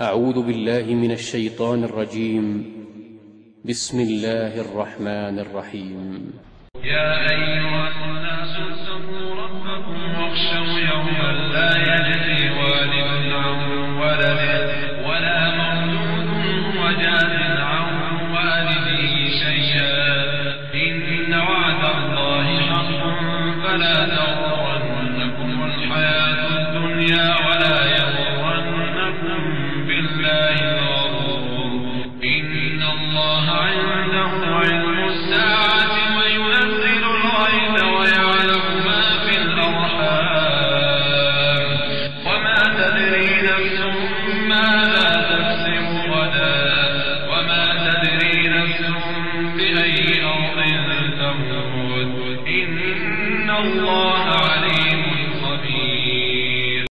أعوذ بالله من الشيطان الرجيم. بسم الله الرحمن الرحيم. يا أيها الناس اتقوا ربكم واخشوا يوما لا يجزي والد عن ولده ولا مولود هو جاز عن والده شيئا. إن وعد الله حق فلا تغرنكم إن الله عنده علم الساعة وينزل الغيث ويعلم ما في الأرحام. وما تدري نفس ماذا وما تدري نفس بأي تموت. إن الله عليم